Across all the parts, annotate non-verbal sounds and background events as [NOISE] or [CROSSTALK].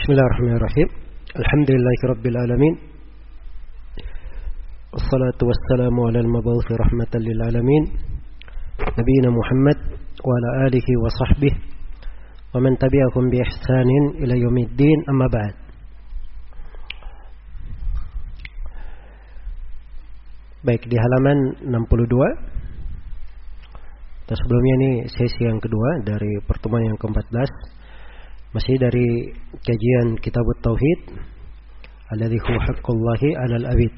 بسم الله الرحمن الرحيم الحمد لله رب العالمين والصلاة والسلام على المبعوث رحمة للعالمين نبينا محمد وعلى آله وصحبه ومن تبعهم بإحسان إلى يوم الدين أما بعد Baik di halaman 62 Dan sebelumnya ini sesi yang kedua dari pertemuan yang ke-14 masih dari kajian Kitab Tauhid Alladhi huwa haqqullahi alal abid.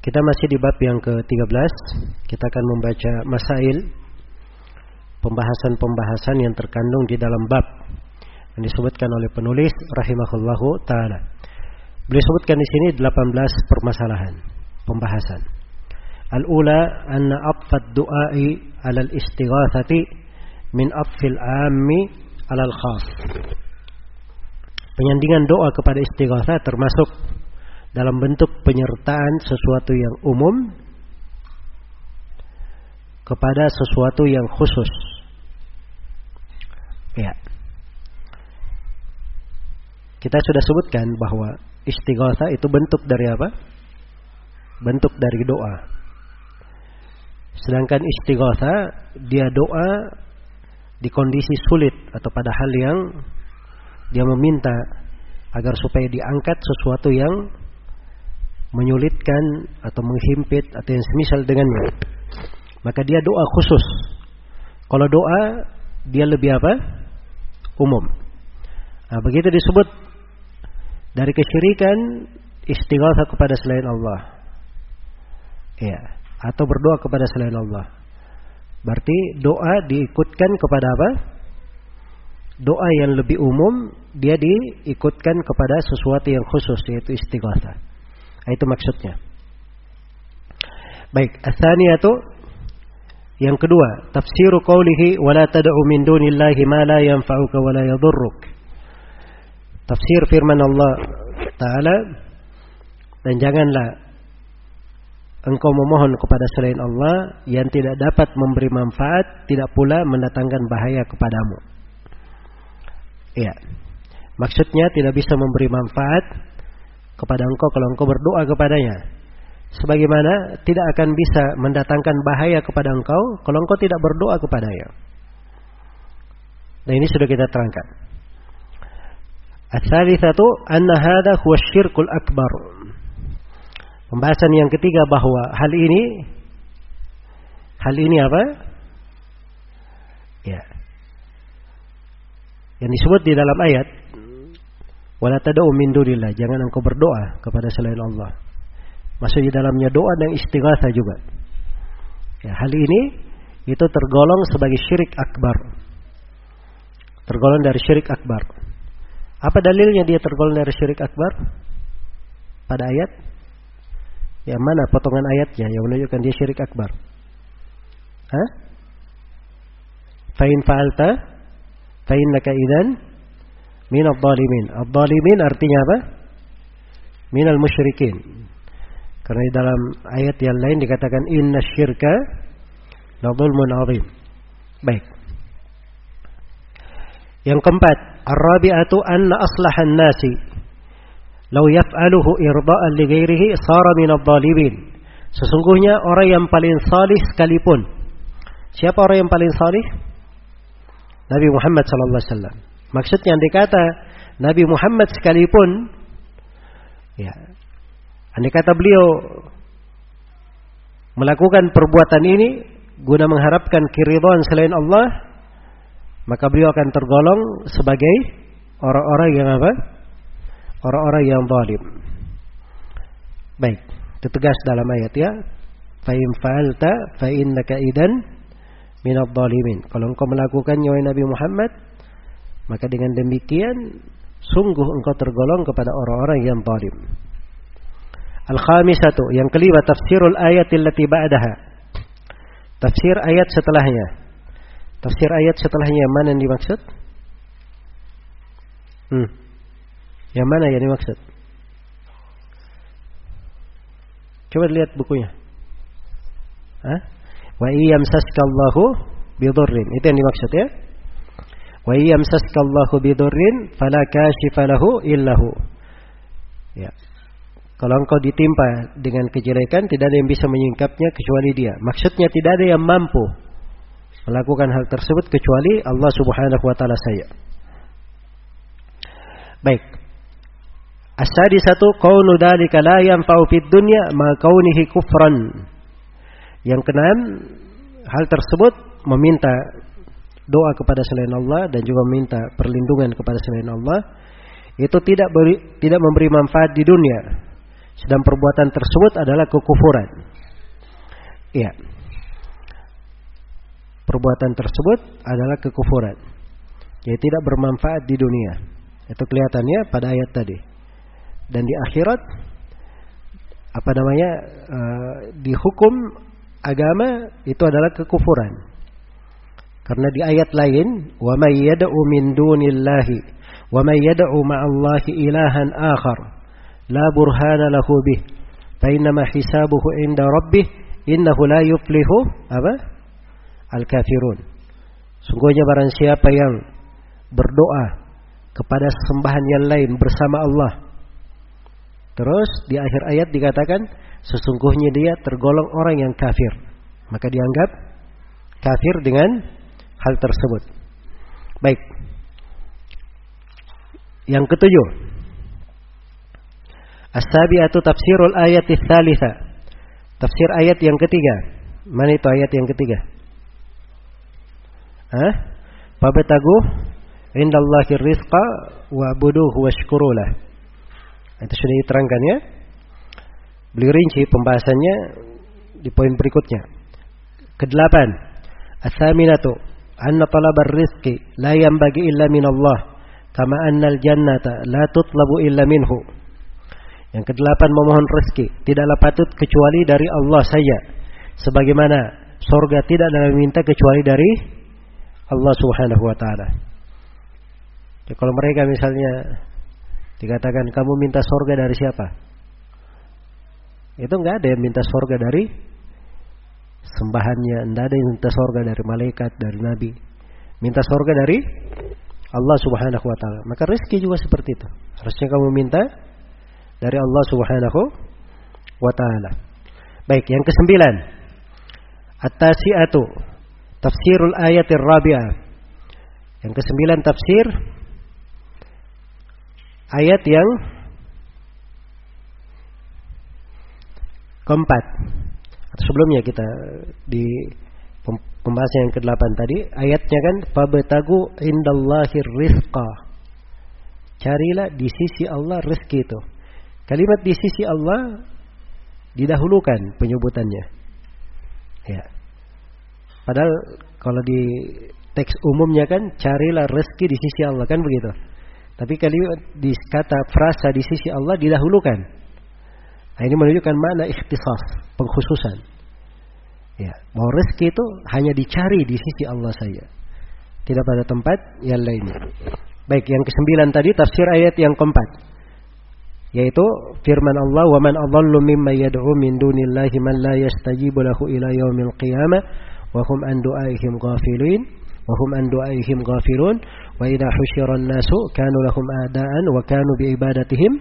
Kita masih di bab yang ke-13 Kita akan membaca masail Pembahasan-pembahasan yang terkandung di dalam bab Yang disebutkan oleh penulis Rahimahullahu ta'ala. Beliau sebutkan di sini 18 permasalahan Pembahasan. Al-ula anna abfad du'ai alal istighathati min abfil ammi alal khas. Penyandingan doa kepada istighatha termasuk dalam bentuk penyertaan sesuatu yang umum kepada sesuatu yang khusus. Ya. Kita sudah sebutkan bahwa istighatha itu bentuk dari apa? Bentuk dari doa. Sedangkan istighatha dia doa di kondisi sulit atau pada hal yang dia meminta agar supaya diangkat sesuatu yang menyulitkan atau menghimpit atau yang semisal dengannya. Maka dia doa khusus. Kalau doa dia lebih apa? Umum. Nah, begitu disebut dari kesyirikan istighatha kepada selain Allah. Iya atau berdoa kepada selain Allah. Berarti doa diikutkan kepada apa? Doa yang lebih umum dia diikutkan kepada sesuatu yang khusus yaitu istighatsah. Itu maksudnya. Baik, atsaniyatu yang kedua, tafsiru qaulihi wa la tad'u min dunillahi ma la yanfa'uka wa la yadhurruk. Tafsir firman Allah Ta'ala dan janganlah engkau memohon kepada selain Allah yang tidak dapat memberi manfaat, tidak pula mendatangkan bahaya kepadamu. Iya. Maksudnya tidak bisa memberi manfaat kepada engkau kalau engkau berdoa kepadanya. Sebagaimana tidak akan bisa mendatangkan bahaya kepada engkau kalau engkau tidak berdoa kepadanya. Nah ini sudah kita terangkan. As-salitsatu anna hadha huwa syirkul akbar. Pembahasan yang ketiga bahwa hal ini hal ini apa? Ya. Yang disebut di dalam ayat wala tad'u min dunillah, jangan engkau berdoa kepada selain Allah. Masuk di dalamnya doa dan istighatsah juga. Ya, hal ini itu tergolong sebagai syirik akbar. Tergolong dari syirik akbar. Apa dalilnya dia tergolong dari syirik akbar? Pada ayat yang mana potongan ayatnya yang menunjukkan dia syirik akbar? Hah? Fa'in fa'alta fa'innaka idan min ad-dhalimin. Ad-dhalimin artinya apa? Minal musyrikin. Karena di dalam ayat yang lain dikatakan inna syirka la azim. Baik. Yang keempat, ar-rabi'atu anna aslahan nasi Lau yaf'aluhu irda'an li ghairihi sara min adh-dhalimin. Sesungguhnya orang yang paling salih sekalipun. Siapa orang yang paling salih? Nabi Muhammad sallallahu alaihi wasallam. Maksudnya yang dikata Nabi Muhammad sekalipun ya. Andai kata beliau melakukan perbuatan ini guna mengharapkan keridhaan selain Allah, maka beliau akan tergolong sebagai orang-orang yang apa? Orang-orang yang zalim. Baik, ditegas dalam ayat ya. Fa in fa'alta fa innaka idan minadh dhalimin. Kalau engkau melakukannya wahai Nabi Muhammad, maka dengan demikian sungguh engkau tergolong kepada orang-orang yang zalim. Al-khamisatu, yang kelima tafsirul ayat allati ba'daha. Tafsir ayat setelahnya. Tafsir ayat setelahnya mana yang dimaksud? Hmm. Yang mana yang dimaksud? Coba lihat bukunya. Hah? Wa iyamsaskallahu bidurrin. Itu yang dimaksud ya. Wa yamsaskallahu bidurrin fala kashifa lahu illahu. Ya. Kalau engkau ditimpa dengan kejelekan, tidak ada yang bisa menyingkapnya kecuali dia. Maksudnya tidak ada yang mampu melakukan hal tersebut kecuali Allah Subhanahu wa taala saja. Baik. Asadi satu qaulu dzalika la yanfa'u fid dunya ma kaunihi kufran. Yang keenam, hal tersebut meminta doa kepada selain Allah dan juga meminta perlindungan kepada selain Allah itu tidak beri, tidak memberi manfaat di dunia sedang perbuatan tersebut adalah kekufuran. Iya. Perbuatan tersebut adalah kekufuran. Jadi tidak bermanfaat di dunia. Itu kelihatannya pada ayat tadi. Dan di akhirat apa namanya uh, di hukum agama itu adalah kekufuran. Karena di ayat lain, "Wa may yad'u min dunillahi wa may yad'u ma'allahi ilahan akhar." la burhana lahu bih fa hisabuhu inda rabbih innahu la yuflihu apa al kafirun sungguhnya barang siapa yang berdoa kepada sembahan yang lain bersama Allah terus di akhir ayat dikatakan sesungguhnya dia tergolong orang yang kafir maka dianggap kafir dengan hal tersebut baik yang ketujuh As-sabi'atu tafsirul ayat tsalitsa. Tafsir ayat yang ketiga. Mana itu ayat yang ketiga? Hah? Fabtagu indallahi rizqa wa buduhu washkurulah. Itu sudah diterangkan ya. Beli rinci pembahasannya di poin berikutnya. Kedelapan. As-saminatu anna talabar rizqi la yanbaghi illa min Allah kama anna al-jannata la tutlabu illa minhu. Yang kedelapan memohon rezeki tidaklah patut kecuali dari Allah saja. Sebagaimana sorga tidak dalam minta kecuali dari Allah Subhanahu wa taala. Ya, kalau mereka misalnya dikatakan kamu minta sorga dari siapa? Itu enggak ada yang minta sorga dari sembahannya, enggak ada yang minta sorga dari malaikat, dari nabi. Minta sorga dari Allah Subhanahu wa taala. Maka rezeki juga seperti itu. Harusnya kamu minta dari Allah Subhanahu wa taala. Baik, yang kesembilan. At-tasi'atu tafsirul ayatir rabi'ah. Yang kesembilan tafsir ayat yang keempat. Atau sebelumnya kita di pembahasan yang ke-8 tadi, ayatnya kan fabtagu indallahir rizqa. Carilah di sisi Allah rezeki itu. Kalimat di sisi Allah didahulukan penyebutannya. Ya. Padahal kalau di teks umumnya kan carilah rezeki di sisi Allah kan begitu. Tapi kalimat di kata frasa di sisi Allah didahulukan. Nah, ini menunjukkan mana ikhtisas, pengkhususan. Ya, bahwa rezeki itu hanya dicari di sisi Allah saja. Tidak pada tempat yang lainnya. Baik, yang kesembilan tadi tafsir ayat yang keempat yaitu firman Allah wa man adallu mimma yad'u min dunillahi man la yastajibu lahu ila yaumil qiyamah wa hum an du'aihim ghafilin wa hum an du'aihim ghafilun wa idha husyira an-nasu kanu lahum a'daan wa bi ibadatihim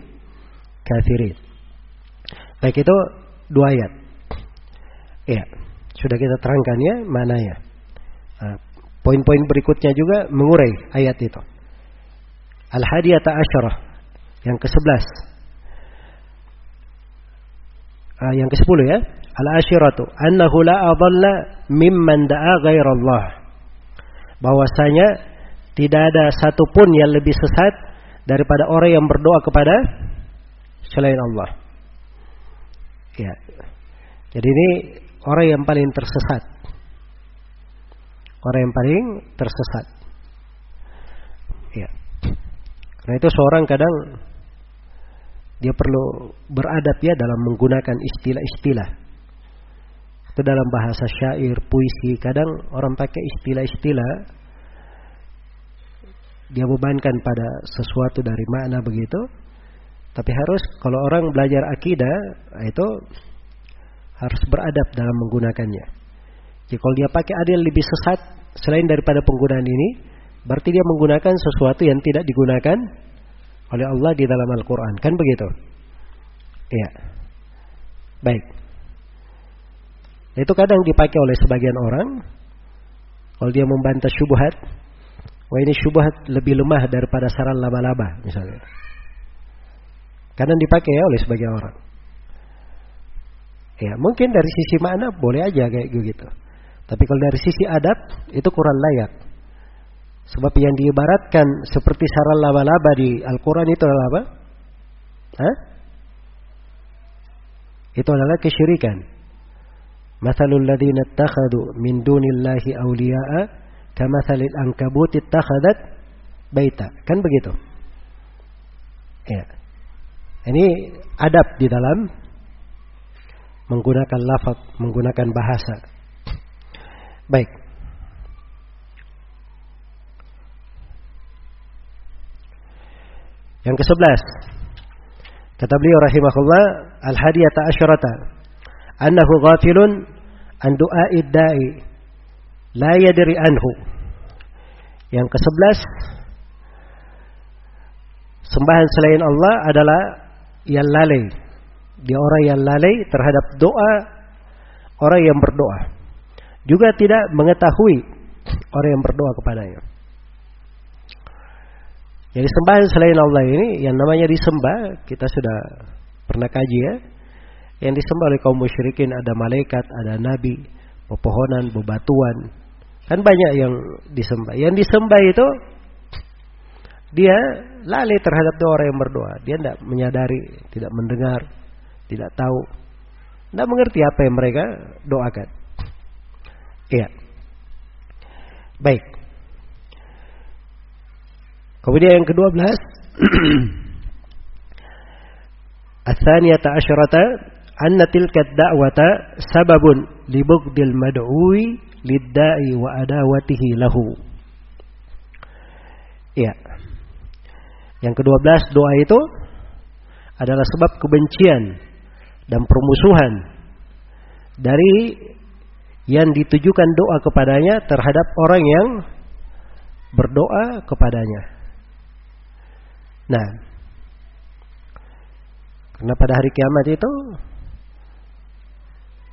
baik itu dua ayat. Ya sudah kita terangkan ya mananya nah, poin-poin berikutnya juga mengurai ayat itu. Al-hadiyata asyarah yang ke-11 uh, yang ke-10 ya. Al-asyiratu annahu la adalla mimman da'a ghairallah. Bahwasanya tidak ada satupun yang lebih sesat daripada orang yang berdoa kepada selain Allah. Ya. Jadi ini orang yang paling tersesat. Orang yang paling tersesat. Ya. Karena itu seorang kadang dia perlu beradab ya dalam menggunakan istilah-istilah. Itu dalam bahasa syair, puisi, kadang orang pakai istilah-istilah dia bebankan pada sesuatu dari makna begitu. Tapi harus kalau orang belajar akidah itu harus beradab dalam menggunakannya. Jadi kalau dia pakai yang lebih sesat selain daripada penggunaan ini, berarti dia menggunakan sesuatu yang tidak digunakan oleh Allah di dalam Al-Quran. Kan begitu? Iya. Baik. Itu kadang dipakai oleh sebagian orang. Kalau dia membantah syubhat. Wah ini syubhat lebih lemah daripada saran laba-laba misalnya. Kadang dipakai ya oleh sebagian orang. Ya, mungkin dari sisi makna boleh aja kayak gitu. Tapi kalau dari sisi adab itu kurang layak. Sebab yang diibaratkan seperti sarang laba-laba di Al-Quran itu adalah apa? Hah? Itu adalah kesyirikan. Mathalul ladhina takhadu min dunillahi awliya'a kamathalil ankabut ittakhadat baita. Kan begitu? Ya. Ini adab di dalam menggunakan lafaz, menggunakan bahasa. Baik. Yang ke-11. Kata beliau rahimahullah, al-hadiyata asyrata annahu ghafilun an du'a'id da'i la yadri anhu. Yang ke-11 sembahan selain Allah adalah yang lalai. Dia orang yang lalai terhadap doa orang yang berdoa. Juga tidak mengetahui orang yang berdoa kepadanya. Jadi sembahan selain Allah ini yang namanya disembah, kita sudah pernah kaji ya. Yang disembah oleh kaum musyrikin ada malaikat, ada nabi, pepohonan, bebatuan. Kan banyak yang disembah. Yang disembah itu dia lalai terhadap doa orang yang berdoa. Dia tidak menyadari, tidak mendengar, tidak tahu. Tidak mengerti apa yang mereka doakan. Iya. Baik. Kemudian yang ke-12 [CLEARS THROAT] Atsaniyata asyrata anna tilka da'wata sababun li bughdil mad'uwi lid-da'i wa adawatihi lahu. Iya. Yang ke-12 doa itu adalah sebab kebencian dan permusuhan dari yang ditujukan doa kepadanya terhadap orang yang berdoa kepadanya. Nah, karena pada hari kiamat itu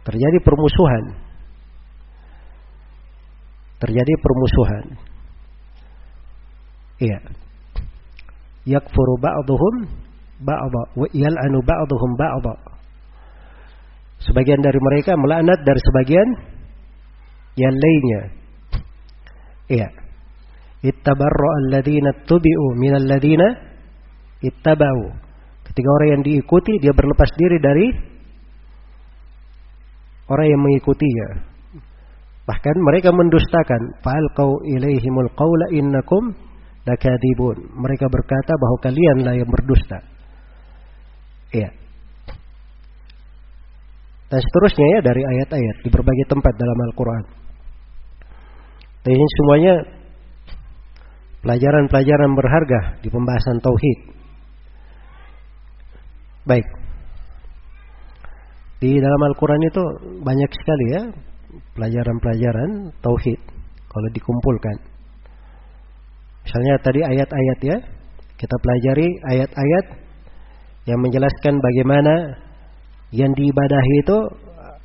terjadi permusuhan. Terjadi permusuhan. Iya. Yakfuru ba'duhum ba'dha wa yal'anu ba'duhum ba'dha. Sebagian dari mereka melaknat dari sebagian yang lainnya. Iya. Ittabarra alladziina tubi'u minal ladziina ittaba'u. Ketika orang yang diikuti dia berlepas diri dari orang yang mengikutinya. Bahkan mereka mendustakan. Fa'alqau ilaihimul qawla innakum lakadibun. Mereka berkata bahwa kalianlah yang berdusta. Iya. Dan seterusnya ya dari ayat-ayat di berbagai tempat dalam Al-Quran. Dan ini semuanya pelajaran-pelajaran berharga di pembahasan tauhid. Baik. Di dalam Al-Quran itu banyak sekali ya pelajaran-pelajaran tauhid kalau dikumpulkan. Misalnya tadi ayat-ayat ya, kita pelajari ayat-ayat yang menjelaskan bagaimana yang diibadahi itu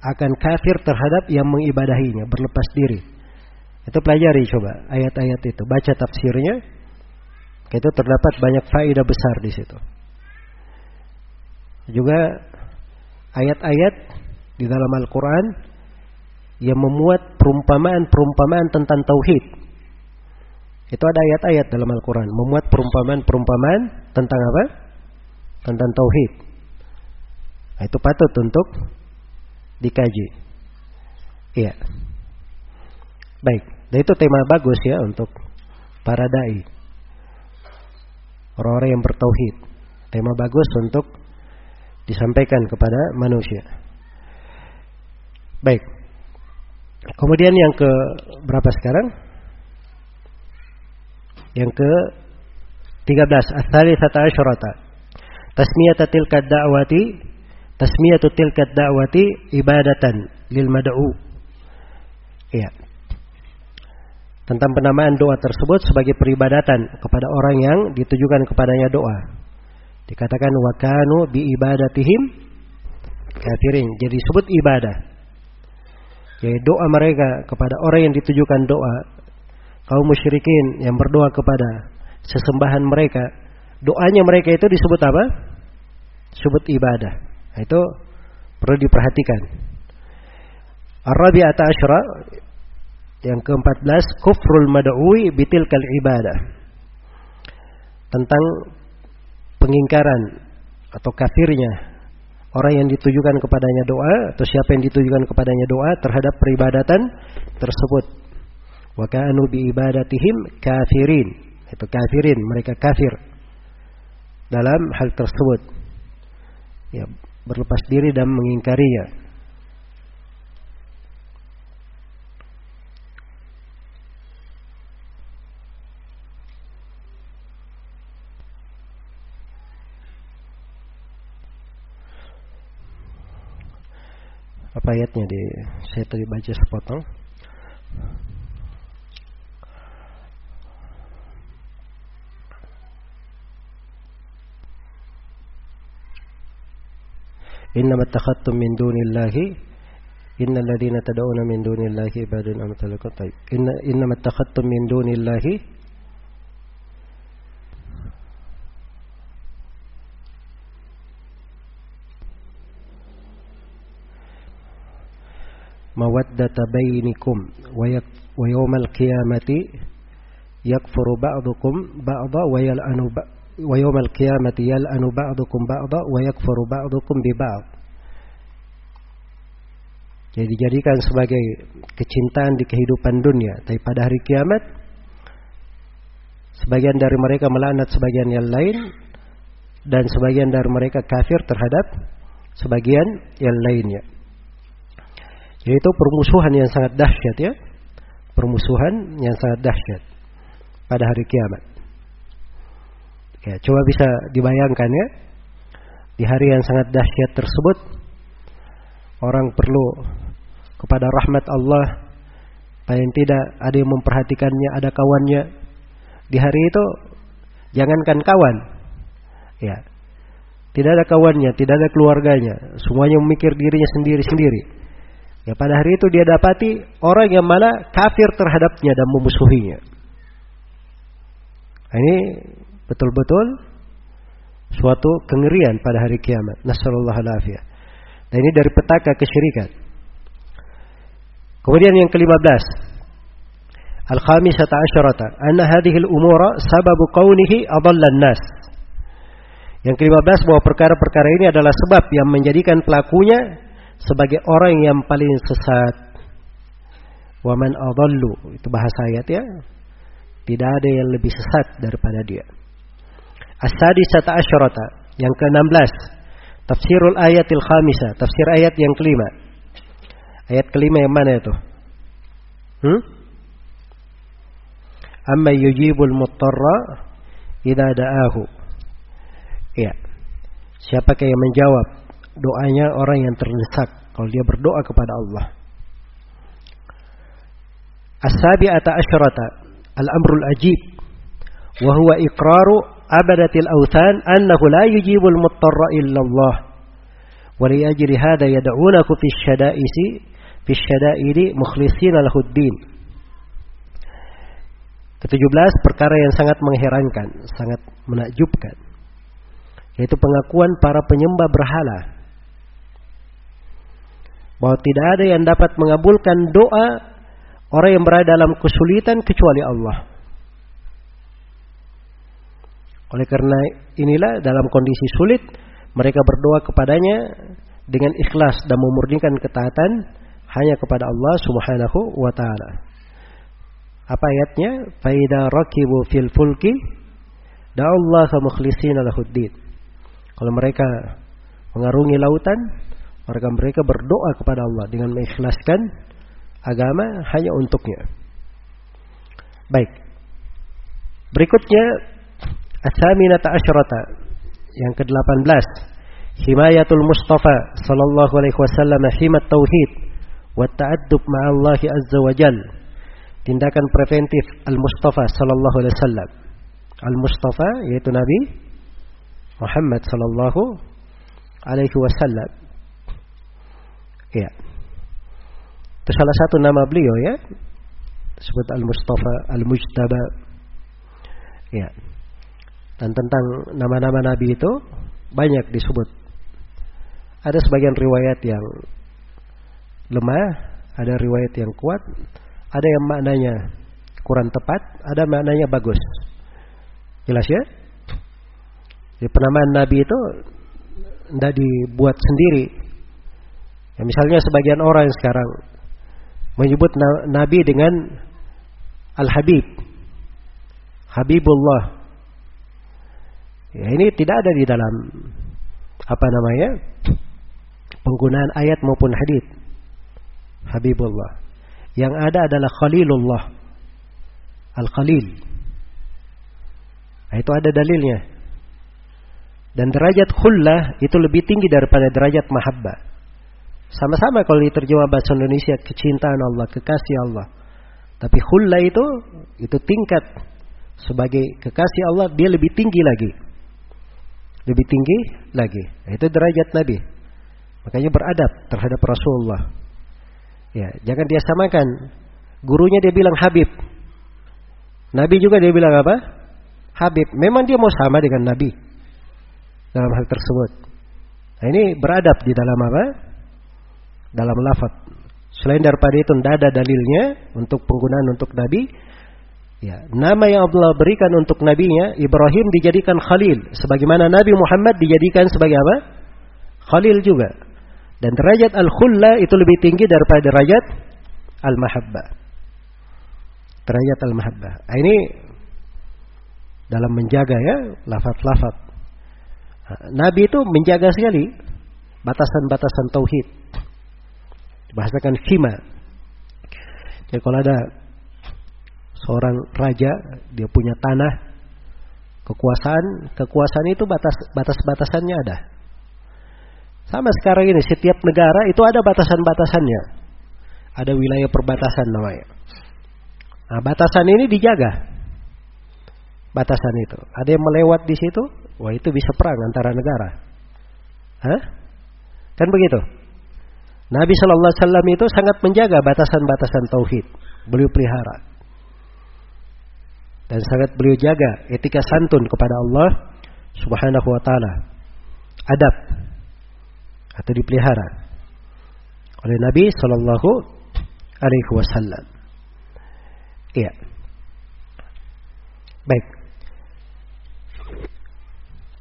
akan kafir terhadap yang mengibadahinya, berlepas diri. Itu pelajari coba ayat-ayat itu, baca tafsirnya. Itu terdapat banyak faedah besar di situ. Juga ayat-ayat di dalam Al-Quran yang memuat perumpamaan-perumpamaan tentang tauhid. Itu ada ayat-ayat dalam Al-Quran memuat perumpamaan-perumpamaan tentang apa? Tentang tauhid. Nah, itu patut untuk dikaji. Iya. Baik, dan itu tema bagus ya untuk para dai. Orang-orang yang bertauhid. Tema bagus untuk disampaikan kepada manusia. Baik. Kemudian yang ke berapa sekarang? Yang ke 13 Ats-tsalitsata asyrata. Tasmiyatu tilka da'wati tasmiyatu tilka da'wati ibadatan lil mad'u. Iya. tentang penamaan doa tersebut sebagai peribadatan kepada orang yang ditujukan kepadanya doa. Dikatakan wakanu bi ibadatihim kafirin. Jadi disebut ibadah. Jadi doa mereka kepada orang yang ditujukan doa kaum musyrikin yang berdoa kepada sesembahan mereka, doanya mereka itu disebut apa? Disebut ibadah. Nah, itu perlu diperhatikan. Ar-Rabi'ata Asyra yang ke-14 kufrul mad'ui bitilkal ibadah. Tentang pengingkaran atau kafirnya orang yang ditujukan kepadanya doa atau siapa yang ditujukan kepadanya doa terhadap peribadatan tersebut. Wa kanu bi ibadatihim kafirin. Itu kafirin, mereka kafir dalam hal tersebut. Ya, berlepas diri dan mengingkarinya. apa ayatnya di saya tadi baca sepotong? Inna takhattum min dunillahi innal ladina tad'una min dunillahi ibadun amsalukum tayyib. Inna innama takhattum min dunillahi مودة بينكم ويوم القيامة يكفر بعضكم بعضا ويلعن ويوم القيامة يلعن بعضكم بعضا ويكفر بعضكم ببعض Jadi dijadikan sebagai kecintaan di kehidupan dunia. Tapi pada hari kiamat, sebagian dari mereka melaknat sebagian yang lain, dan sebagian dari mereka kafir terhadap sebagian yang lainnya. Yaitu permusuhan yang sangat dahsyat ya. Permusuhan yang sangat dahsyat pada hari kiamat. Ya, coba bisa dibayangkan ya. Di hari yang sangat dahsyat tersebut orang perlu kepada rahmat Allah paling tidak ada yang memperhatikannya, ada kawannya. Di hari itu jangankan kawan. Ya. Tidak ada kawannya, tidak ada keluarganya, semuanya memikir dirinya sendiri-sendiri. Ya pada hari itu dia dapati orang yang malah kafir terhadapnya dan memusuhinya. Nah, ini betul-betul suatu kengerian pada hari kiamat. Nasallallahu alaihi Dan ini dari petaka kesyirikan. Kemudian yang ke-15. Al-khamisata asyarata anna hadhihi al-umura sababu kaunihi adallan nas. Yang ke-15 bahwa perkara-perkara ini adalah sebab yang menjadikan pelakunya sebagai orang yang paling sesat. Waman adallu itu bahasa ayat ya. Tidak ada yang lebih sesat daripada dia. As-sadisata asyarata yang ke-16. Tafsirul ayatil khamisa, tafsir ayat yang kelima. Ayat kelima yang mana itu? Hmm? Amma yujibul muttarra idza da'ahu. Iya. Siapakah yang menjawab doanya orang yang terdesak kalau dia berdoa kepada Allah. As-sabi'ata asyrata al-amrul ajib wa huwa iqraru abadatil awthan annahu la yujibul muttarra illa Allah. Wa li ajli hadha yad'unaku fi syada'isi fi syada'ili mukhlishina lahuddin. Ketujuh perkara yang sangat mengherankan, sangat menakjubkan yaitu pengakuan para penyembah berhala bahwa tidak ada yang dapat mengabulkan doa orang yang berada dalam kesulitan kecuali Allah. Oleh karena inilah dalam kondisi sulit mereka berdoa kepadanya dengan ikhlas dan memurnikan ketaatan hanya kepada Allah Subhanahu wa taala. Apa ayatnya? Faida rakibu fil fulki da'allaha mukhlishina lahuddin. Kalau mereka mengarungi lautan, mereka mereka berdoa kepada Allah dengan mengikhlaskan agama hanya untuknya. Baik. Berikutnya As-saminata asyrata yang ke-18 Himayatul Mustafa sallallahu alaihi wasallam himat tauhid wa ta'addub ma'allahi azza wa jal tindakan preventif Al-Mustafa sallallahu alaihi wasallam. Al-Mustafa yaitu Nabi Muhammad sallallahu alaihi wasallam. Ya. Itu salah satu nama beliau ya. Disebut Al-Mustafa, Al-Mujtaba. Ya. Dan tentang nama-nama Nabi itu banyak disebut. Ada sebagian riwayat yang lemah, ada riwayat yang kuat, ada yang maknanya kurang tepat, ada maknanya bagus. Jelas ya? Jadi penamaan Nabi itu tidak dibuat sendiri. Ya, misalnya sebagian orang yang sekarang menyebut Nabi dengan Al-Habib. Habibullah. Ya, ini tidak ada di dalam apa namanya? penggunaan ayat maupun hadis. Habibullah. Yang ada adalah Khalilullah. Al-Khalil. Nah, itu ada dalilnya. Dan derajat khullah itu lebih tinggi daripada derajat mahabbah. Sama-sama kalau diterjemah bahasa Indonesia kecintaan Allah, kekasih Allah. Tapi khullah itu itu tingkat sebagai kekasih Allah dia lebih tinggi lagi. Lebih tinggi lagi. Nah, itu derajat Nabi. Makanya beradab terhadap Rasulullah. Ya, jangan dia samakan. Gurunya dia bilang Habib. Nabi juga dia bilang apa? Habib. Memang dia mau sama dengan Nabi dalam hal tersebut. Nah, ini beradab di dalam apa? Dalam lafaz. Selain daripada itu tidak ada dalilnya untuk penggunaan untuk Nabi. Ya, nama yang Allah berikan untuk nabinya Ibrahim dijadikan Khalil, sebagaimana Nabi Muhammad dijadikan sebagai apa? Khalil juga. Dan derajat al-khulla itu lebih tinggi daripada derajat al-mahabbah. Derajat al-mahabbah. Nah, ini dalam menjaga ya lafaz-lafaz. Nabi itu menjaga sekali batasan-batasan tauhid. Dibahasakan khima. Jadi kalau ada seorang raja, dia punya tanah, kekuasaan, kekuasaan itu batas batas-batasannya ada. Sama sekarang ini setiap negara itu ada batasan-batasannya. Ada wilayah perbatasan namanya. Nah, batasan ini dijaga. Batasan itu. Ada yang melewat di situ, wah itu bisa perang antara negara. Hah? Kan begitu? Nabi Shallallahu Alaihi Wasallam itu sangat menjaga batasan-batasan tauhid. Beliau pelihara dan sangat beliau jaga etika santun kepada Allah Subhanahu Wa Taala. Adab atau dipelihara oleh Nabi Shallallahu Alaihi Wasallam. Iya. Baik.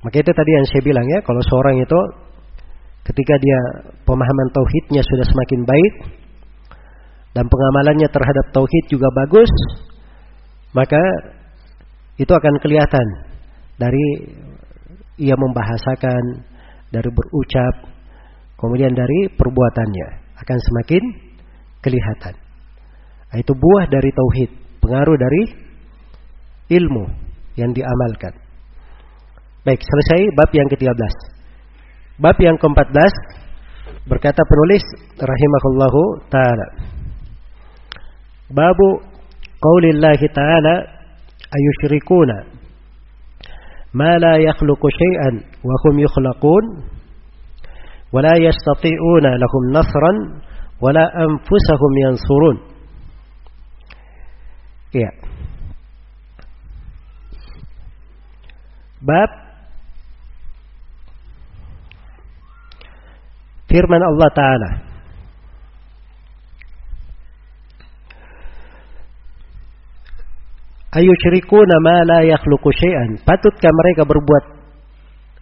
Maka itu tadi yang saya bilang ya, kalau seorang itu ketika dia pemahaman tauhidnya sudah semakin baik dan pengamalannya terhadap tauhid juga bagus, maka itu akan kelihatan dari ia membahasakan, dari berucap, Kemudian dari perbuatannya akan semakin kelihatan. Itu buah dari tauhid, pengaruh dari ilmu yang diamalkan. Baik, selesai bab yang ke-13. Bab yang ke-14 berkata penulis rahimahullahu taala. Babu qaulillahi ta'ala ayusyrikuna ma la yakhluqu syai'an wa hum yukhlaqun wa la yastati'una lahum nasran wa la anfusahum yansurun. Ya. Bab firman Allah Ta'ala ayusyrikuna ma la yakhluqu syai'an patutkah mereka berbuat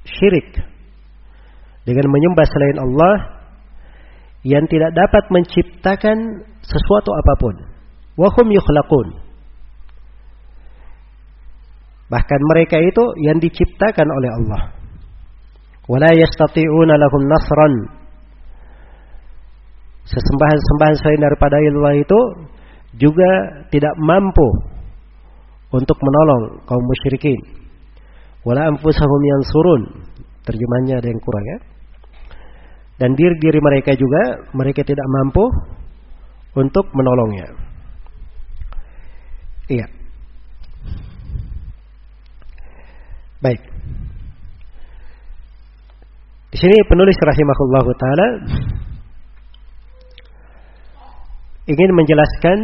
syirik dengan menyembah selain Allah yang tidak dapat menciptakan sesuatu apa pun. Wahum yukhlaqun. Bahkan mereka itu yang diciptakan oleh Allah. Wala yastati'una lahum nasran. Sesembahan-sembahan selain daripada Allah itu juga tidak mampu untuk menolong kaum musyrikin. Wala anfusahum yansurun. Terjemahnya ada yang kurang ya dan diri diri mereka juga mereka tidak mampu untuk menolongnya. Iya. Baik. Di sini penulis rahimahullah taala ingin menjelaskan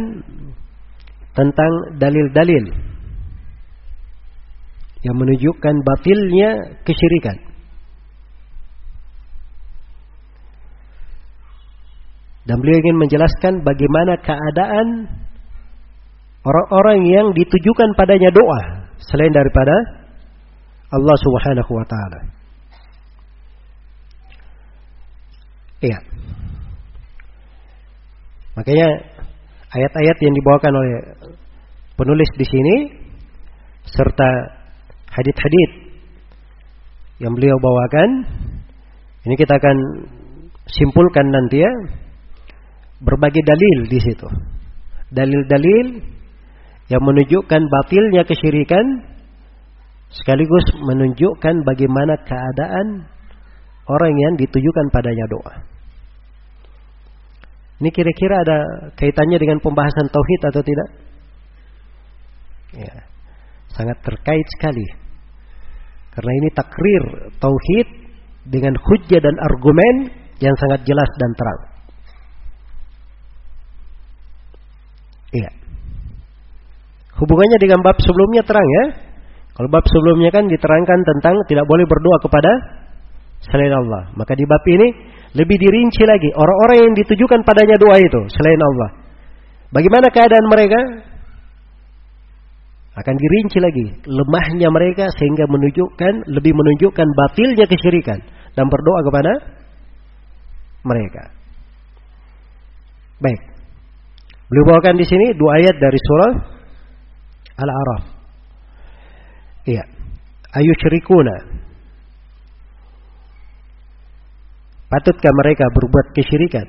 tentang dalil-dalil yang menunjukkan batilnya kesyirikan. Dan beliau ingin menjelaskan bagaimana keadaan orang-orang yang ditujukan padanya doa selain daripada Allah Subhanahu wa taala. Iya. Makanya ayat-ayat yang dibawakan oleh penulis di sini serta hadit-hadit yang beliau bawakan ini kita akan simpulkan nanti ya berbagai dalil di situ. Dalil-dalil yang menunjukkan batilnya kesyirikan sekaligus menunjukkan bagaimana keadaan orang yang ditujukan padanya doa. Ini kira-kira ada kaitannya dengan pembahasan tauhid atau tidak? Ya, sangat terkait sekali. Karena ini takrir tauhid dengan hujjah dan argumen yang sangat jelas dan terang. Iya. Hubungannya dengan bab sebelumnya terang ya. Kalau bab sebelumnya kan diterangkan tentang tidak boleh berdoa kepada selain Allah. Maka di bab ini lebih dirinci lagi orang-orang yang ditujukan padanya doa itu selain Allah. Bagaimana keadaan mereka? Akan dirinci lagi lemahnya mereka sehingga menunjukkan lebih menunjukkan batilnya kesyirikan dan berdoa kepada mereka. Baik. Beliau bawakan di sini dua ayat dari surah Al-A'raf. Iya. Ayusyrikuna Patutkah mereka berbuat kesyirikan?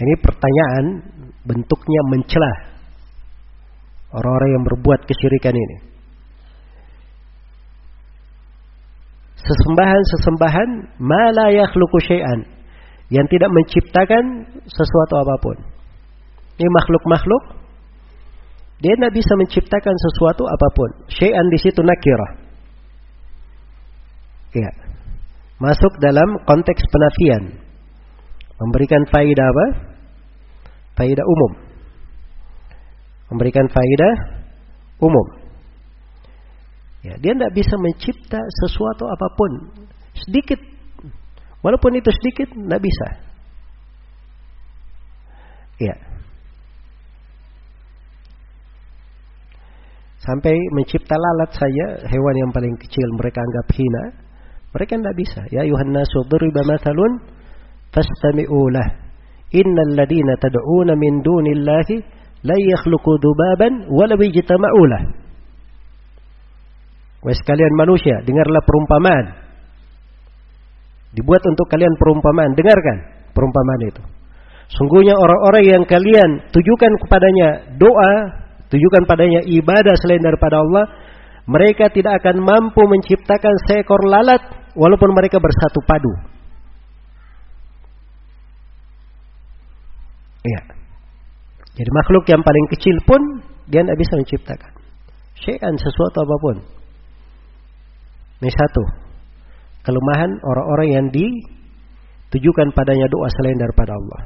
Ini pertanyaan bentuknya mencelah orang-orang yang berbuat kesyirikan ini. Sesembahan-sesembahan mala yakhluqu syai'an yang tidak menciptakan sesuatu apa pun. Ini makhluk-makhluk dia tidak bisa menciptakan sesuatu apa pun. Syai'an di situ nakirah. Ya masuk dalam konteks penafian. Memberikan faidah apa? Faidah umum. Memberikan faidah umum. Ya, dia tidak bisa mencipta sesuatu apa pun. Sedikit. Walaupun itu sedikit, tidak bisa. Ya. Sampai mencipta lalat saja, hewan yang paling kecil mereka anggap hina mereka tidak bisa. Ya ayuhan nasu duriba mathalun fastami'u lah. Innal ladina tad'una min dunillahi la yakhluqu dubaban wala bijtama'u lah. Wahai sekalian manusia, dengarlah perumpamaan. Dibuat untuk kalian perumpamaan. Dengarkan perumpamaan itu. Sungguhnya orang-orang yang kalian tujukan kepadanya doa, tujukan padanya ibadah selain daripada Allah, mereka tidak akan mampu menciptakan seekor lalat walaupun mereka bersatu padu. Iya. Jadi makhluk yang paling kecil pun dia tidak bisa menciptakan. Syai'an sesuatu apa pun. Ini satu. Kelemahan orang-orang yang ditujukan padanya doa selain daripada Allah.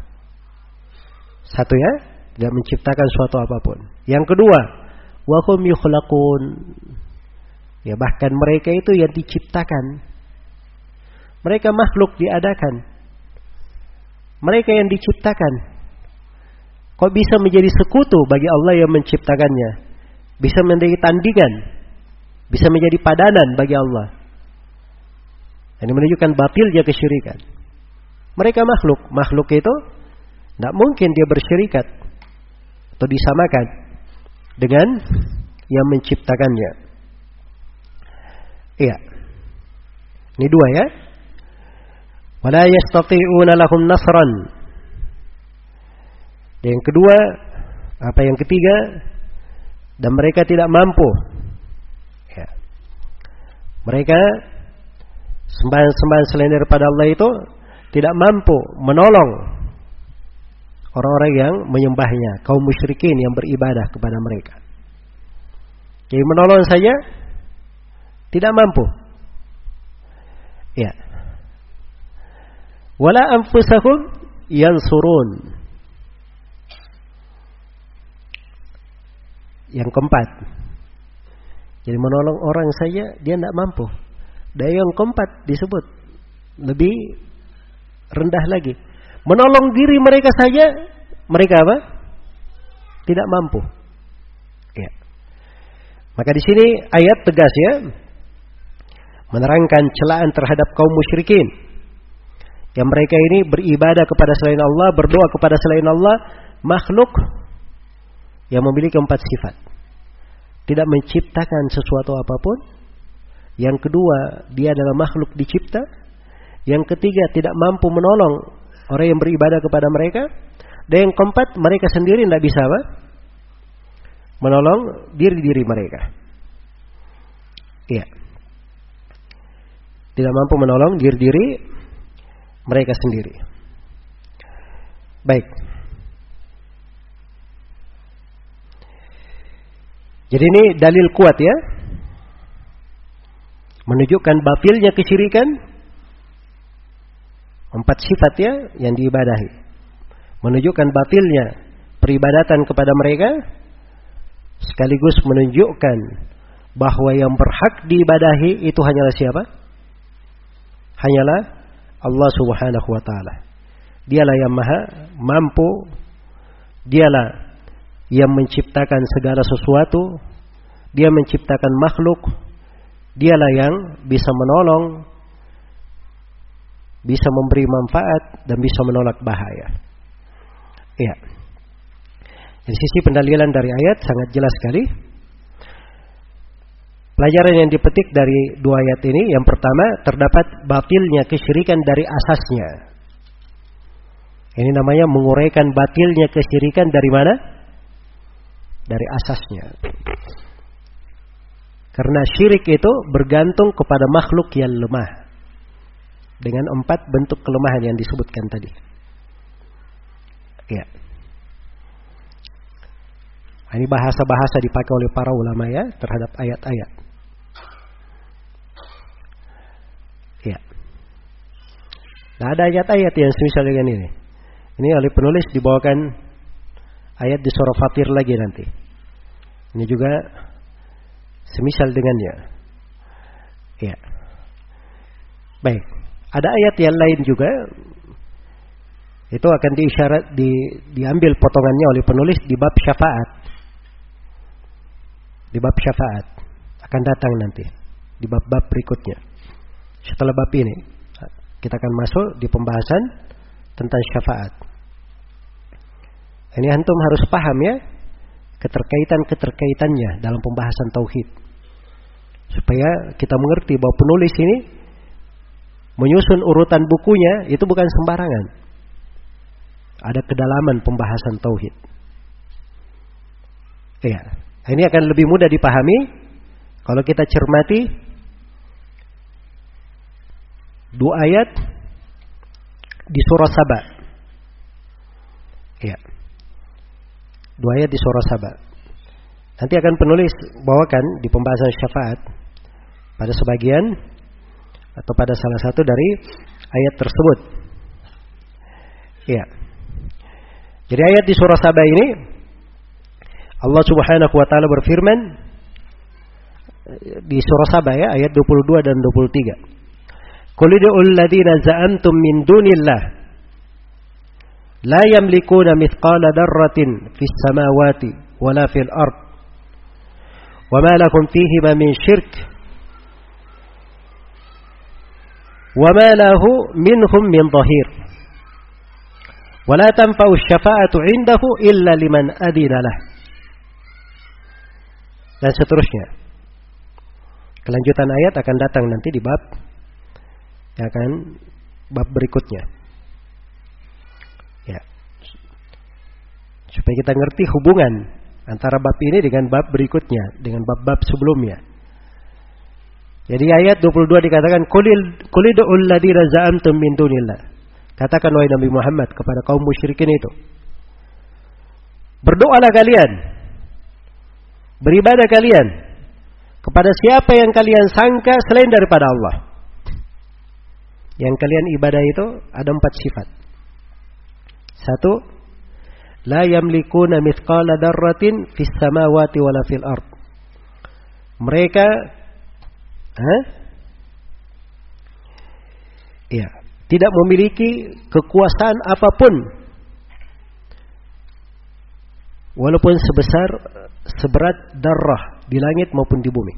Satu ya, tidak menciptakan suatu apa pun. Yang kedua, wahum yukhlaqun. Ya bahkan mereka itu yang diciptakan mereka makhluk diadakan. Mereka yang diciptakan. Kok bisa menjadi sekutu bagi Allah yang menciptakannya? Bisa menjadi tandingan. Bisa menjadi padanan bagi Allah. Ini menunjukkan batilnya kesyirikan. Mereka makhluk. Makhluk itu tidak mungkin dia bersyirikat atau disamakan dengan yang menciptakannya. Iya. Ini dua ya. Wala yastati'una lahum nasran. Dan yang kedua, apa yang ketiga, dan mereka tidak mampu. Ya. Mereka sembahan-sembahan selain daripada Allah itu tidak mampu menolong orang-orang yang menyembahnya, kaum musyrikin yang beribadah kepada mereka. Jadi menolong saja tidak mampu. Ya. Wala anfusahum yansurun. Yang keempat. Jadi menolong orang saja dia tidak mampu. Dan yang keempat disebut lebih rendah lagi. Menolong diri mereka saja mereka apa? Tidak mampu. Ya. Maka di sini ayat tegas ya menerangkan celaan terhadap kaum musyrikin yang mereka ini beribadah kepada selain Allah, berdoa kepada selain Allah, makhluk yang memiliki empat sifat. Tidak menciptakan sesuatu apa pun. Yang kedua, dia adalah makhluk dicipta. Yang ketiga, tidak mampu menolong orang yang beribadah kepada mereka. Dan yang keempat, mereka sendiri tidak bisa apa? Menolong diri-diri mereka. Iya. Tidak mampu menolong diri-diri mereka sendiri. Baik. Jadi ini dalil kuat ya. Menunjukkan batilnya kesyirikan Empat sifat ya yang diibadahi. Menunjukkan batilnya peribadatan kepada mereka sekaligus menunjukkan bahwa yang berhak diibadahi itu hanyalah siapa? Hanyalah Allah Subhanahu wa taala. Dialah yang maha mampu, dialah yang menciptakan segala sesuatu, dia menciptakan makhluk, dialah yang bisa menolong, bisa memberi manfaat dan bisa menolak bahaya. Ya. Dari sisi pendalilan dari ayat sangat jelas sekali. Pelajaran yang dipetik dari dua ayat ini yang pertama terdapat batilnya kesyirikan dari asasnya. Ini namanya menguraikan batilnya kesyirikan dari mana? Dari asasnya. Karena syirik itu bergantung kepada makhluk yang lemah dengan empat bentuk kelemahan yang disebutkan tadi. Ya. Ini bahasa-bahasa dipakai oleh para ulama ya terhadap ayat-ayat. Ya. Nah ada ayat-ayat yang semisal dengan ini. Ini oleh penulis dibawakan ayat di surah Fatir lagi nanti. Ini juga semisal dengannya. Ya. Baik. Ada ayat yang lain juga itu akan diisyarat di, diambil potongannya oleh penulis di bab syafaat. Di bab syafaat akan datang nanti di bab-bab berikutnya. Setelah bab ini kita akan masuk di pembahasan tentang syafaat. Ini antum harus paham ya keterkaitan-keterkaitannya dalam pembahasan tauhid. Supaya kita mengerti bahwa penulis ini menyusun urutan bukunya itu bukan sembarangan. Ada kedalaman pembahasan tauhid. Iya. Ini akan lebih mudah dipahami kalau kita cermati dua ayat di surah Saba. Iya. Dua ayat di surah Saba. Nanti akan penulis bawakan di pembahasan syafaat pada sebagian atau pada salah satu dari ayat tersebut. Ya. Jadi ayat di surah Saba ini Allah Subhanahu wa taala berfirman di surah Saba ya ayat 22 dan 23. Qulidu'ul ladhina za'antum min dunillah. La yamlikuna mithqala darratin fis samawati wala fil ard. Wa ma lakum fihima min syirk wa ma lahu minhum min dhahir. Wa la tanfa'u syafa'atu 'indahu illa liman dan seterusnya. Kelanjutan ayat akan datang nanti di bab ya kan bab berikutnya ya supaya kita ngerti hubungan antara bab ini dengan bab berikutnya dengan bab-bab sebelumnya jadi ayat 22 dikatakan kulil kulidul ladina za'amtum min dunillah. Katakan wahai Nabi Muhammad kepada kaum musyrikin itu Berdoalah kalian. Beribadah kalian kepada siapa yang kalian sangka selain daripada Allah. Yang kalian ibadah itu ada empat sifat. Satu, la yamlikuna mithqala darratin fis samawati wala fil ard. Mereka eh? Ya, tidak memiliki kekuasaan apa pun walaupun sebesar seberat darah di langit maupun di bumi.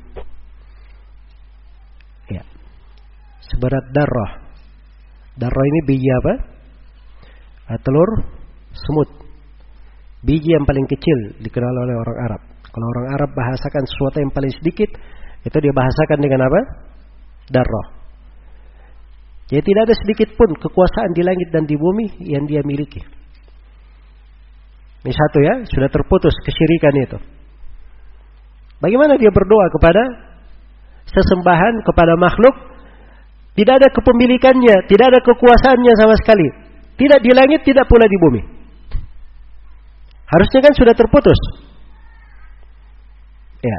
Ya. Seberat darah. Darah ini biji apa? Ah, telur semut. Biji yang paling kecil dikenal oleh orang Arab. Kalau orang Arab bahasakan sesuatu yang paling sedikit, itu dia bahasakan dengan apa? Darah. Jadi tidak ada sedikit pun kekuasaan di langit dan di bumi yang dia miliki. Ini satu ya, sudah terputus kesyirikan itu. Bagaimana dia berdoa kepada sesembahan, kepada makhluk, tidak ada kepemilikannya, tidak ada kekuasaannya sama sekali. Tidak di langit, tidak pula di bumi. Harusnya kan sudah terputus. Ya.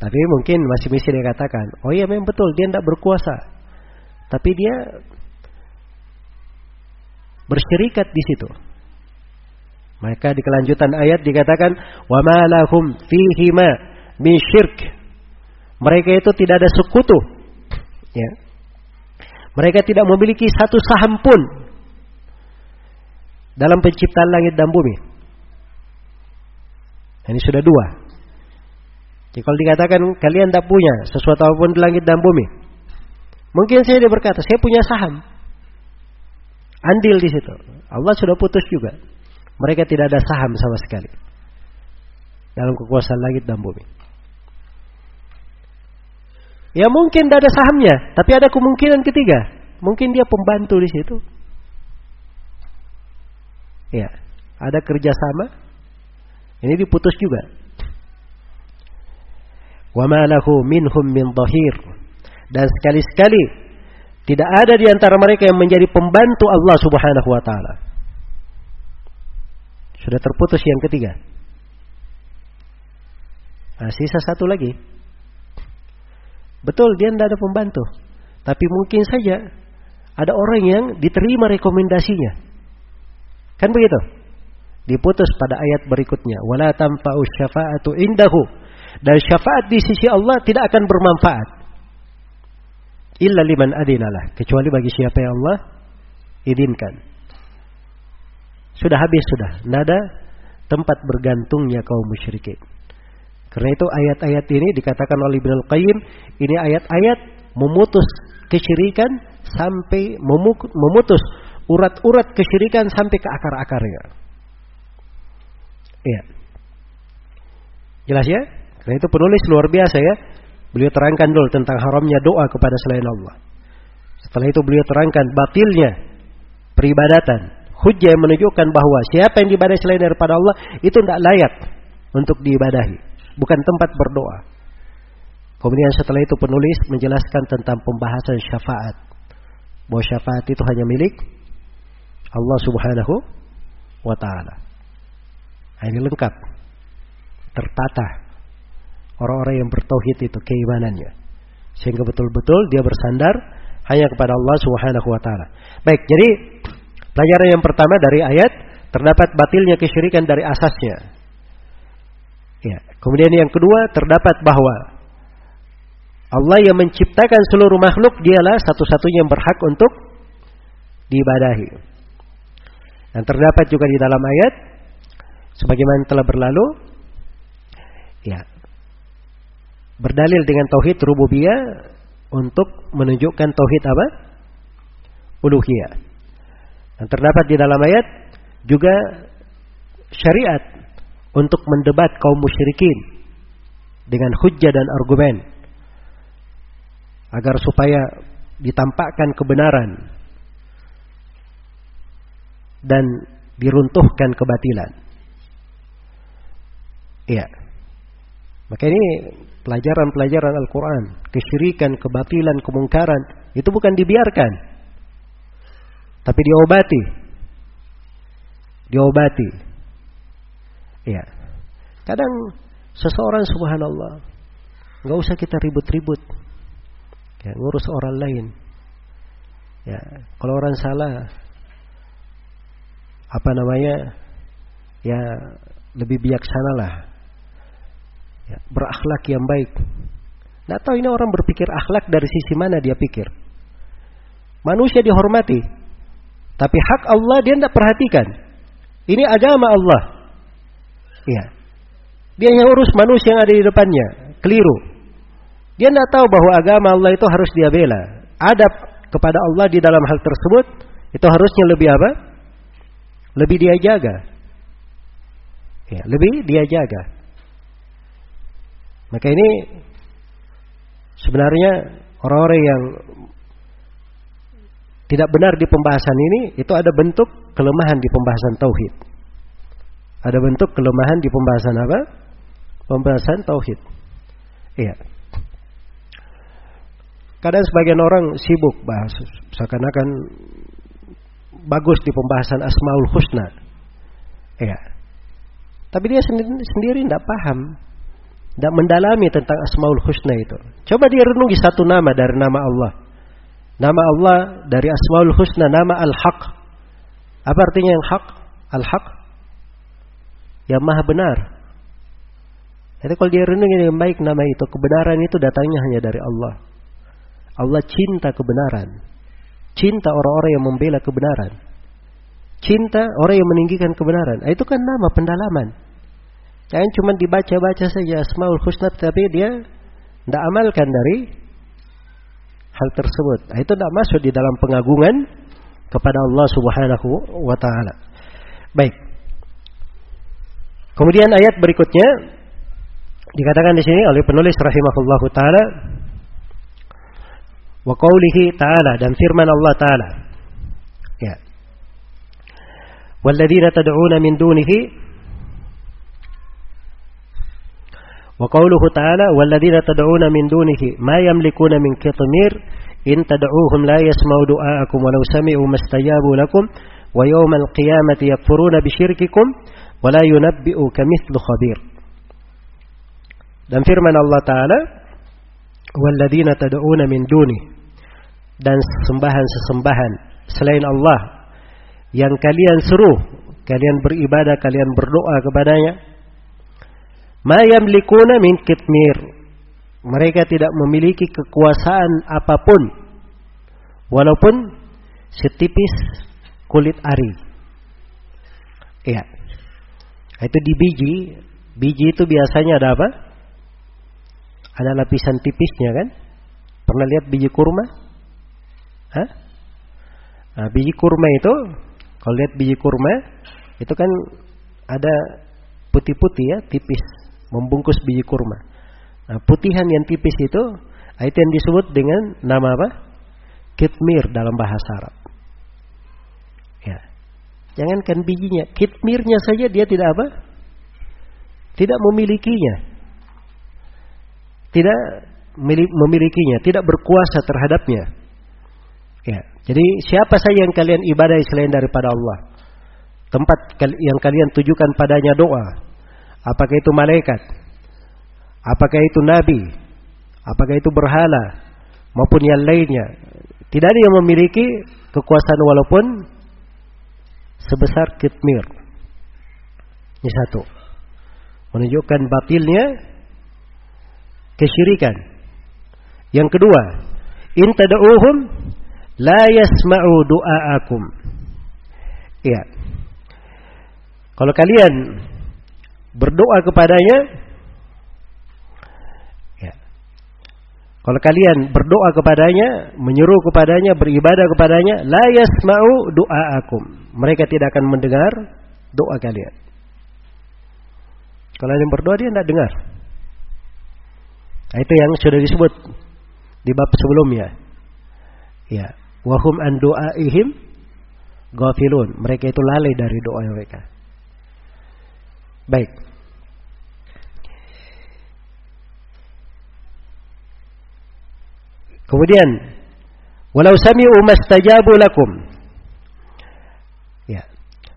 Tapi mungkin masih bisa dia katakan, oh iya memang betul dia tidak berkuasa. Tapi dia bersyirikat di situ. Maka di kelanjutan ayat dikatakan wa ma lahum fihi ma min syirk. Mereka itu tidak ada sekutu. Ya. Mereka tidak memiliki satu saham pun dalam penciptaan langit dan bumi. Ini sudah dua. Jadi kalau dikatakan kalian tidak punya sesuatu apa pun di langit dan bumi, mungkin saya dia berkata saya punya saham, andil di situ. Allah sudah putus juga. Mereka tidak ada saham sama sekali dalam kekuasaan langit dan bumi. Ya mungkin tidak ada sahamnya, tapi ada kemungkinan ketiga. Mungkin dia pembantu di situ. Ya, ada kerjasama. Ini diputus juga. Wa lahu minhum min dhahir. Dan sekali-sekali tidak ada di antara mereka yang menjadi pembantu Allah Subhanahu wa taala. Sudah terputus yang ketiga. Nah, sisa satu lagi. Betul dia tidak ada pembantu. Tapi mungkin saja ada orang yang diterima rekomendasinya. Kan begitu? Diputus pada ayat berikutnya. Wala tanfa'u syafa'atu indahu. Dan syafaat di sisi Allah tidak akan bermanfaat. Illa liman adinalah. Kecuali bagi siapa yang Allah izinkan. Sudah habis sudah. Tidak ada tempat bergantungnya kaum musyrikin. Karena itu ayat-ayat ini dikatakan oleh Ibnu Al-Qayyim, ini ayat-ayat memutus kesyirikan sampai memutus urat-urat kesyirikan sampai ke akar-akarnya. Iya. Jelas ya? Karena itu penulis luar biasa ya. Beliau terangkan dulu tentang haramnya doa kepada selain Allah. Setelah itu beliau terangkan batilnya peribadatan hujjah yang menunjukkan bahwa siapa yang diibadahi selain daripada Allah itu tidak layak untuk diibadahi, bukan tempat berdoa. Kemudian setelah itu penulis menjelaskan tentang pembahasan syafaat. Bahwa syafaat itu hanya milik Allah Subhanahu wa taala. Nah, ini lengkap. Tertata orang-orang yang bertauhid itu keimanannya. Sehingga betul-betul dia bersandar hanya kepada Allah Subhanahu wa taala. Baik, jadi Pelajaran yang pertama dari ayat terdapat batilnya kesyirikan dari asasnya. Ya. Kemudian yang kedua terdapat bahwa Allah yang menciptakan seluruh makhluk dialah satu-satunya yang berhak untuk diibadahi. Dan terdapat juga di dalam ayat sebagaimana telah berlalu ya berdalil dengan tauhid rububiyah untuk menunjukkan tauhid apa? uluhiyah. Dan terdapat di dalam ayat juga syariat untuk mendebat kaum musyrikin dengan hujjah dan argumen agar supaya ditampakkan kebenaran dan diruntuhkan kebatilan. Iya. Maka ini pelajaran-pelajaran Al-Quran. Kesyirikan, kebatilan, kemungkaran. Itu bukan dibiarkan. Tapi diobati. diobati. Ya. Kadang seseorang subhanallah nggak usah kita ribut-ribut. Ya, ngurus orang lain. Ya, kalau orang salah apa namanya? Ya, lebih bijaksana lah. Ya, berakhlak yang baik. Nggak tahu ini orang berpikir akhlak dari sisi mana dia pikir. Manusia dihormati, tapi hak Allah dia tidak perhatikan. Ini agama Allah. Ya. Dia yang urus manusia yang ada di depannya. Keliru. Dia tidak tahu bahwa agama Allah itu harus dia bela. Adab kepada Allah di dalam hal tersebut itu harusnya lebih apa? Lebih dia jaga. Ya, lebih dia jaga. Maka ini sebenarnya orang-orang yang tidak benar di pembahasan ini itu ada bentuk kelemahan di pembahasan tauhid. Ada bentuk kelemahan di pembahasan apa? Pembahasan tauhid. Iya. Kadang sebagian orang sibuk bahas seakan-akan bagus di pembahasan Asmaul Husna. Iya. Tapi dia sendiri tidak paham, tidak mendalami tentang Asmaul Husna itu. Coba dia renungi satu nama dari nama Allah. Nama Allah dari Asmaul Husna nama Al-Haq. Apa artinya yang hak? Al-Haq yang maha benar. Jadi kalau dia renungi dengan baik nama itu, kebenaran itu datangnya hanya dari Allah. Allah cinta kebenaran. Cinta orang-orang yang membela kebenaran. Cinta orang yang meninggikan kebenaran. Nah, itu kan nama pendalaman. Jangan cuma dibaca-baca saja Asmaul Husna tapi dia tidak amalkan dari hal tersebut. Nah, itu tidak masuk di dalam pengagungan kepada Allah Subhanahu wa taala. Baik. Kemudian ayat berikutnya dikatakan di sini oleh penulis rahimahullahu taala wa qawlihi ta'ala dan firman Allah taala. Ya. Walladzina tad'una min dunihi wa qawluhu ta'ala walladzina tad'una min dunihi ma yamlikuna min qitmir in tad'uuhum la yasma'u du'aakum walau sami'u mastajabu lakum wa yawmal qiyamati yakfuruna bi syirkikum wala yunabbi'uka mithlu khabir. Dan firman Allah Ta'ala, Walladzina tad'una min duni. Dan sesembahan-sesembahan selain Allah. Yang kalian seru, kalian beribadah, kalian berdoa kepadanya. Ma yamlikuna min kitmir. Mereka tidak memiliki kekuasaan apa pun. Walaupun setipis kulit ari. ya itu di biji. Biji itu biasanya ada apa? Ada lapisan tipisnya kan? Pernah lihat biji kurma? Hah? Nah, biji kurma itu, kalau lihat biji kurma, itu kan ada putih-putih ya, tipis membungkus biji kurma. Nah, putihan yang tipis itu itu yang disebut dengan nama apa? Kitmir dalam bahasa Arab. Jangankan bijinya, kitmirnya saja dia tidak apa? Tidak memilikinya. Tidak memilikinya, tidak berkuasa terhadapnya. Ya. Jadi siapa saja yang kalian ibadai selain daripada Allah? Tempat yang kalian tujukan padanya doa, Apakah itu malaikat? Apakah itu nabi? Apakah itu berhala? Maupun yang lainnya. Tidak ada yang memiliki kekuasaan walaupun sebesar kitmir. Ini satu. Menunjukkan batilnya kesyirikan. Yang kedua, in tad'uhum la yasma'u du'aakum. Iya. Kalau kalian berdoa kepadanya ya. Kalau kalian berdoa kepadanya, menyuruh kepadanya, beribadah kepadanya, la yasma'u du'aakum. Mereka tidak akan mendengar doa kalian. Kalau yang berdoa dia tidak dengar. Nah, itu yang sudah disebut di bab sebelumnya. Ya, wahum an du'aihim ghafilun. Mereka itu lalai dari doa mereka. Baik. Kemudian walau sami'u mastajabu lakum.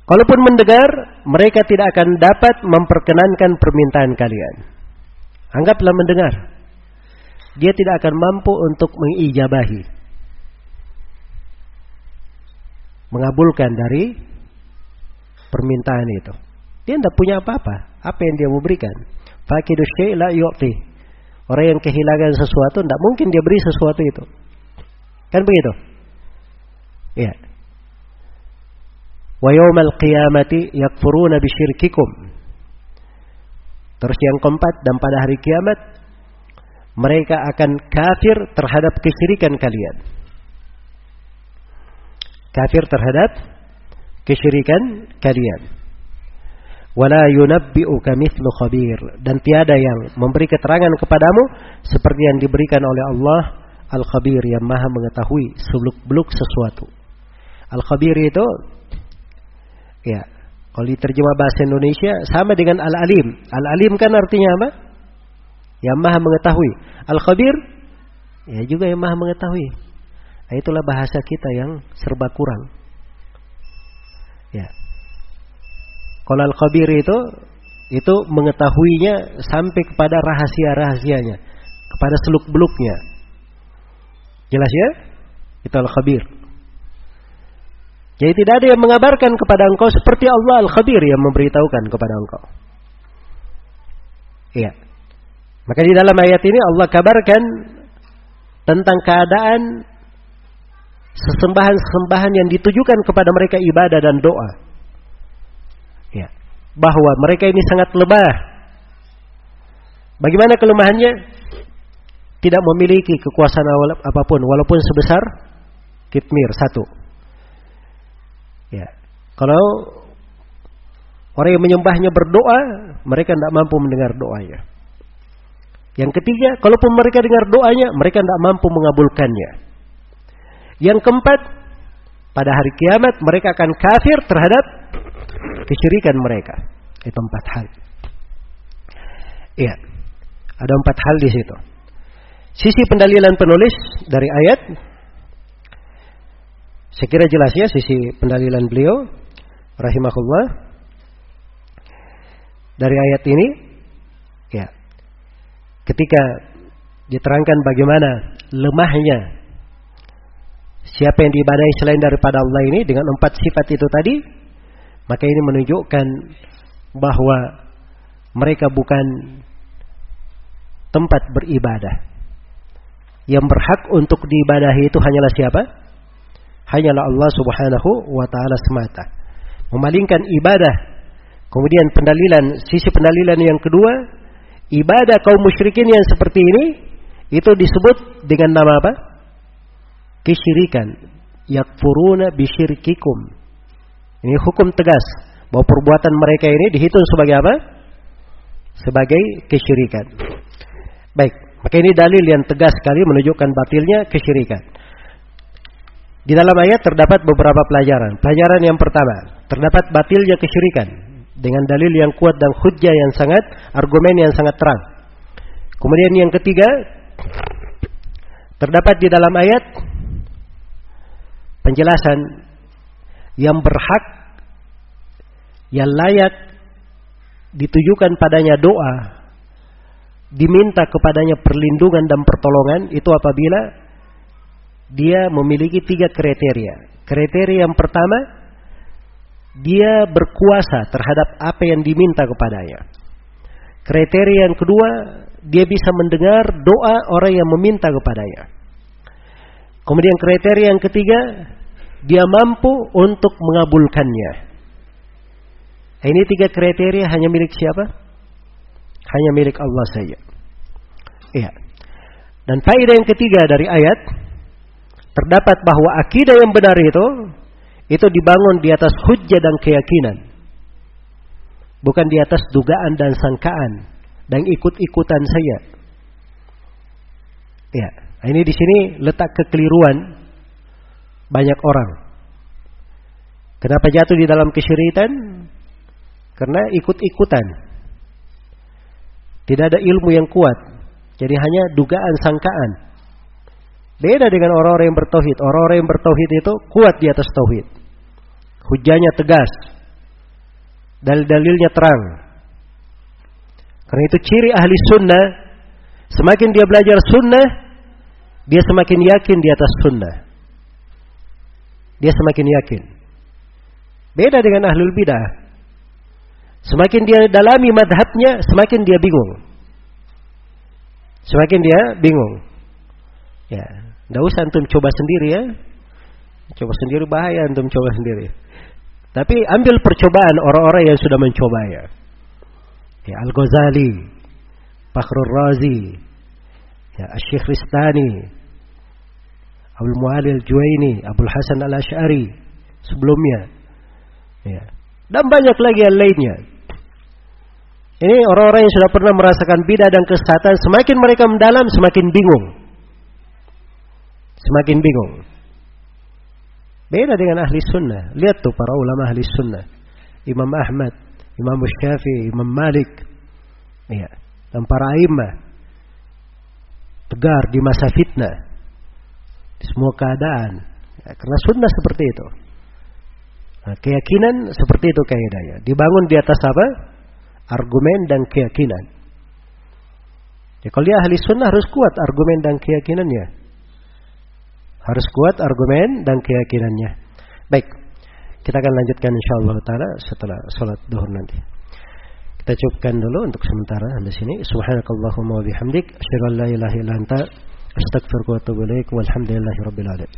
Kalaupun mendengar, mereka tidak akan dapat memperkenankan permintaan kalian. Anggaplah mendengar. Dia tidak akan mampu untuk mengijabahi. Mengabulkan dari permintaan itu. Dia tidak punya apa-apa. Apa yang dia mau berikan? Fakidu la yu'ti. Orang yang kehilangan sesuatu tidak mungkin dia beri sesuatu itu. Kan begitu? Ya. Wa yawmal qiyamati yakfuruna bisyirkikum. Terus yang keempat dan pada hari kiamat mereka akan kafir terhadap kesyirikan kalian. Kafir terhadap kesyirikan kalian. Wala yunabbi'uka mithlu khabir dan tiada yang memberi keterangan kepadamu seperti yang diberikan oleh Allah Al-Khabir yang Maha mengetahui seluk-beluk sesuatu. Al-Khabir itu Ya. Kalau diterjemah bahasa Indonesia sama dengan Al-Alim. Al-Alim kan artinya apa? Yang maha mengetahui. Al-Khabir ya juga yang maha mengetahui. Nah, itulah bahasa kita yang serba kurang. Ya. Kalau Al-Khabir itu itu mengetahuinya sampai kepada rahasia-rahasianya, kepada seluk-beluknya. Jelas ya? Itu Al-Khabir. Jadi tidak ada yang mengabarkan kepada engkau seperti Allah Al-Khabir yang memberitahukan kepada engkau. Iya. Maka di dalam ayat ini Allah kabarkan tentang keadaan sesembahan-sesembahan yang ditujukan kepada mereka ibadah dan doa. Ya. Bahwa mereka ini sangat lemah. Bagaimana kelemahannya? Tidak memiliki kekuasaan apa pun walaupun sebesar kitmir satu. Ya. Kalau orang yang menyembahnya berdoa, mereka tidak mampu mendengar doanya. Yang ketiga, kalaupun mereka dengar doanya, mereka tidak mampu mengabulkannya. Yang keempat, pada hari kiamat mereka akan kafir terhadap kesyirikan mereka. Itu empat hal. Iya. Ada empat hal di situ. Sisi pendalilan penulis dari ayat saya kira jelas ya sisi pendalilan beliau rahimahullah dari ayat ini ya ketika diterangkan bagaimana lemahnya siapa yang diibadahi selain daripada Allah ini dengan empat sifat itu tadi maka ini menunjukkan bahwa mereka bukan tempat beribadah yang berhak untuk diibadahi itu hanyalah siapa? Hanyalah Allah Subhanahu wa taala semata. Memalingkan ibadah. Kemudian pendalilan sisi pendalilan yang kedua, ibadah kaum musyrikin yang seperti ini itu disebut dengan nama apa? Kesyirikan. Yakfuruna bisyirkikum. Ini hukum tegas bahwa perbuatan mereka ini dihitung sebagai apa? Sebagai kesyirikan. Baik, maka ini dalil yang tegas sekali menunjukkan batilnya kesyirikan. Di dalam ayat terdapat beberapa pelajaran. Pelajaran yang pertama, terdapat batilnya kesyirikan dengan dalil yang kuat dan hujjah yang sangat argumen yang sangat terang. Kemudian yang ketiga, terdapat di dalam ayat penjelasan yang berhak yang layak ditujukan padanya doa diminta kepadanya perlindungan dan pertolongan itu apabila dia memiliki tiga kriteria. Kriteria yang pertama, dia berkuasa terhadap apa yang diminta kepadanya. Kriteria yang kedua, dia bisa mendengar doa orang yang meminta kepadanya. Kemudian kriteria yang ketiga, dia mampu untuk mengabulkannya. Ini tiga kriteria hanya milik siapa? Hanya milik Allah saja. Iya. Dan faedah yang ketiga dari ayat terdapat bahwa akidah yang benar itu itu dibangun di atas hujjah dan keyakinan. Bukan di atas dugaan dan sangkaan dan ikut-ikutan saya. Ya, ini di sini letak kekeliruan banyak orang. Kenapa jatuh di dalam kesyirikan? Karena ikut-ikutan. Tidak ada ilmu yang kuat. Jadi hanya dugaan sangkaan. Beda dengan orang-orang yang bertauhid. Orang-orang yang bertauhid itu kuat di atas tauhid. Hujahnya tegas. Dalil-dalilnya terang. Karena itu ciri ahli sunnah, semakin dia belajar sunnah, dia semakin yakin di atas sunnah. Dia semakin yakin. Beda dengan ahlul bidah. Semakin dia dalami madhabnya, semakin dia bingung. Semakin dia bingung. Ya, tidak usah antum coba sendiri ya. Coba sendiri bahaya antum coba sendiri. Tapi ambil percobaan orang-orang yang sudah mencoba ya. Ya Al-Ghazali, Fakhrul Razi, ya Syekh Ristani, Abdul Muali Al-Juwaini, Abdul Hasan Al-Ash'ari sebelumnya. Ya. Dan banyak lagi yang lainnya. Ini orang-orang yang sudah pernah merasakan bidah dan kesesatan, semakin mereka mendalam, semakin bingung. Semakin bingung. Beda dengan ahli sunnah. Lihat tuh para ulama ahli sunnah. Imam Ahmad, Imam Syafi'i, Imam Malik. Ya. Dan para imam tegar di masa fitnah. Di semua keadaan. Ya, karena sunnah seperti itu. Nah, keyakinan seperti itu kaidahnya. Dibangun di atas apa? Argumen dan keyakinan. Ya, kalau dia ahli sunnah harus kuat argumen dan keyakinannya. Harus kuat argumen dan keyakinannya. Baik, kita akan lanjutkan insyaallah taala setelah sholat duhur nanti. Kita cukupkan dulu untuk sementara di sini. Subhanakallahumma wa bihamdik asyhadu an la ilaha illa wa atubu ilaik walhamdulillahi rabbil alamin.